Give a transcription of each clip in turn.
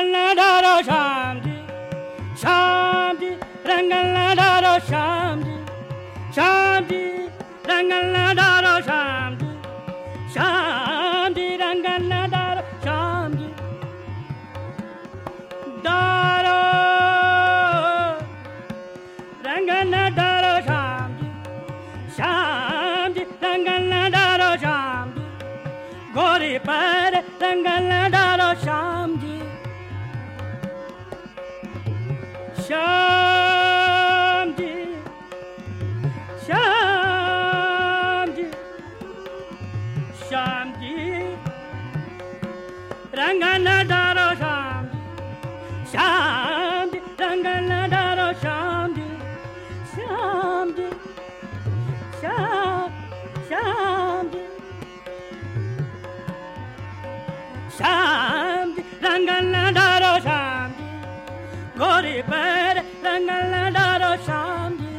रंगल डारो श्याम जी श्याम जी रंगल डारो श्याम जी श्याम जी रंगल डारो श्याम जी श्याम जी रंगल डारो श्याम जी डारो रंगल डारो श्याम जी श्याम जी रंगल डारो श्याम जी गोरी पर रंगल डारो rangana daro shambi shambi rangana daro shambi shambi shambi shambi rangana daro shambi gori per rangana daro shambi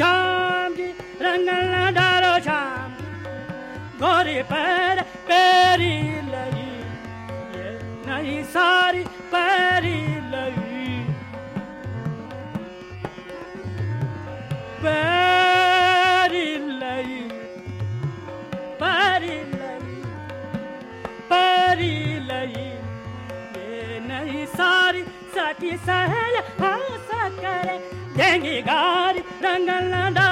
shambi rangana daro shambi gori per peril சாரி பரிலை பரிலை பரிலை பரிலை ஏனை சாரி சதி சகல சக்கர தேங்கி காரி ரங்கல்லாண்டா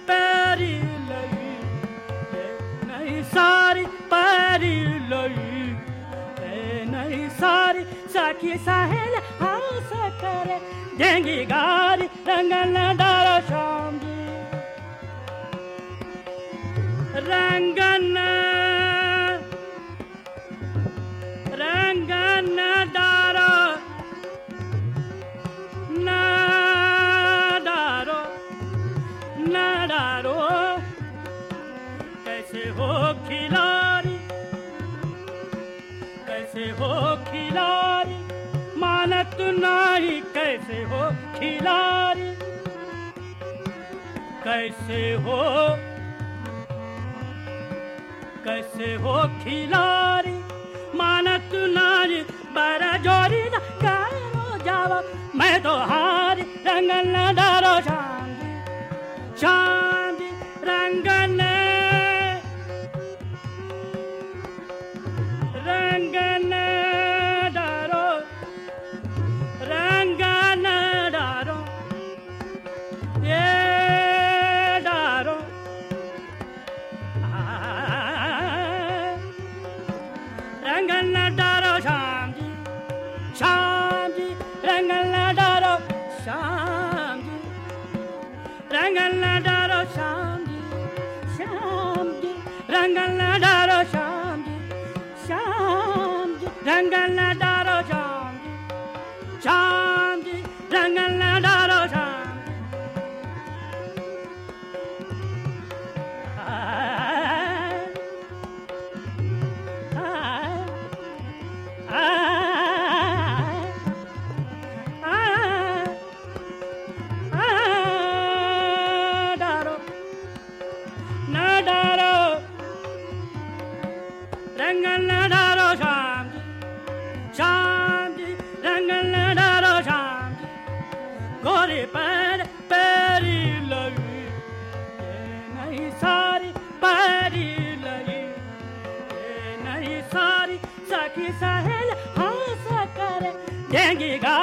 पैरी लई नहीं सारी पैरी लई नहीं सारी सखी साहेल हंस करे देंगी गारी रंगन डारो शाम जी। कैसे हो खिलाड़ी? मानत नहीं कैसे हो खिलाड़ी? कैसे हो? कैसे हो खिलाड़ी? मानत नारी बड़ा जोरी जावा। मैं तो हारी, रंगन न डारो शांति Rangala Daro Shamdi, Shamdi, Rangala Daro Shamdi, Shamdi, Rangala Daro. गोरे पैर, पैरी लगी। ये नहीं सारी पैरी लगी। ये नहीं सारी सखी सहेल हंस कर देंगी गारी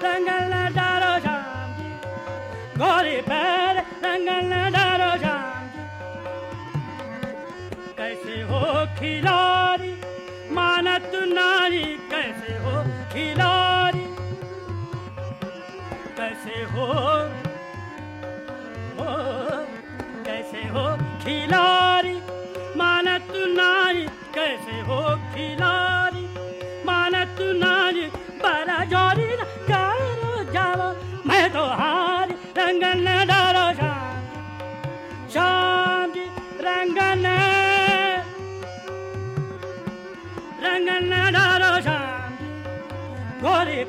जी रंगन डारो श्याम जी गोरी पैर रंगन डारो श्याम जी कैसे हो खिलाड़ी? मानत नारी, कैसे हो खिलाड़ी? कैसे हो रंगन डारो शाम गोरी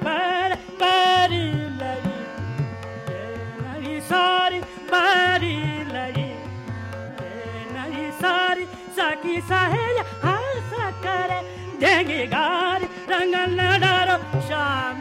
परी लगी ये नहीं सारी सखी सहेल हंस करे देंगे गारी रंगन डारो शाम।